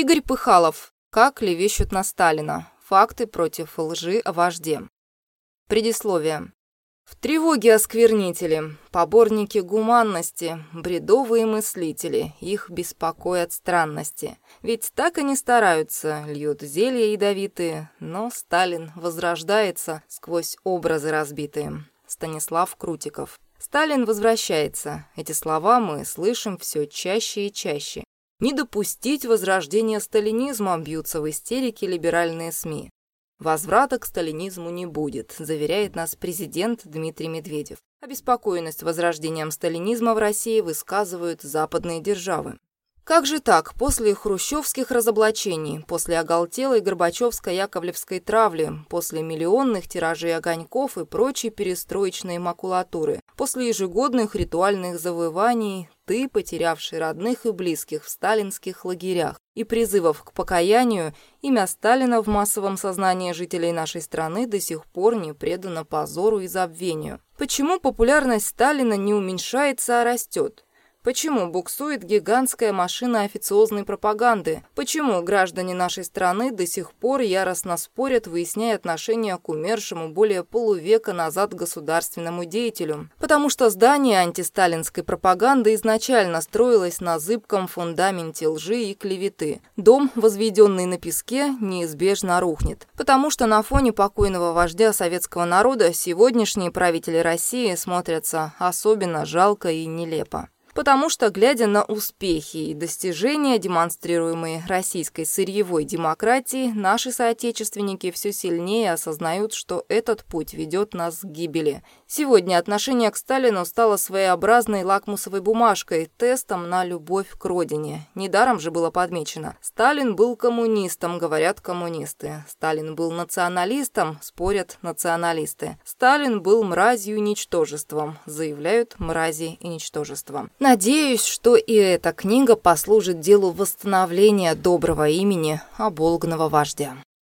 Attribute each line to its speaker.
Speaker 1: Игорь Пыхалов. Как левещут на Сталина. Факты против лжи о вожде. Предисловие. В тревоге осквернители, поборники гуманности, бредовые мыслители, их беспокоят странности. Ведь так они стараются, льют зелья ядовитые, но Сталин возрождается сквозь образы разбитые. Станислав Крутиков. Сталин возвращается. Эти слова мы слышим все чаще и чаще. Не допустить возрождения сталинизма бьются в истерике либеральные СМИ. Возврата к сталинизму не будет, заверяет нас президент Дмитрий Медведев. Обеспокоенность возрождением сталинизма в России высказывают западные державы. Как же так, после хрущевских разоблачений, после оголтелой Горбачевско-Яковлевской травли, после миллионных тиражей огоньков и прочей перестроечной макулатуры, после ежегодных ритуальных завоеваний, ты, потерявший родных и близких в сталинских лагерях, и призывов к покаянию, имя Сталина в массовом сознании жителей нашей страны до сих пор не предано позору и забвению. Почему популярность Сталина не уменьшается, а растет? Почему буксует гигантская машина официозной пропаганды? Почему граждане нашей страны до сих пор яростно спорят, выясняя отношения к умершему более полувека назад государственному деятелю? Потому что здание антисталинской пропаганды изначально строилось на зыбком фундаменте лжи и клеветы. Дом, возведенный на песке, неизбежно рухнет. Потому что на фоне покойного вождя советского народа сегодняшние правители России смотрятся особенно жалко и нелепо потому что, глядя на успехи и достижения, демонстрируемые российской сырьевой демократией, наши соотечественники все сильнее осознают, что этот путь ведет нас к гибели. Сегодня отношение к Сталину стало своеобразной лакмусовой бумажкой, тестом на любовь к родине. Недаром же было подмечено. Сталин был коммунистом, говорят коммунисты. Сталин был националистом, спорят националисты. Сталин был мразью и ничтожеством, заявляют мрази и ничтожеством. Надеюсь, что и эта книга послужит делу восстановления доброго имени оболганного вождя.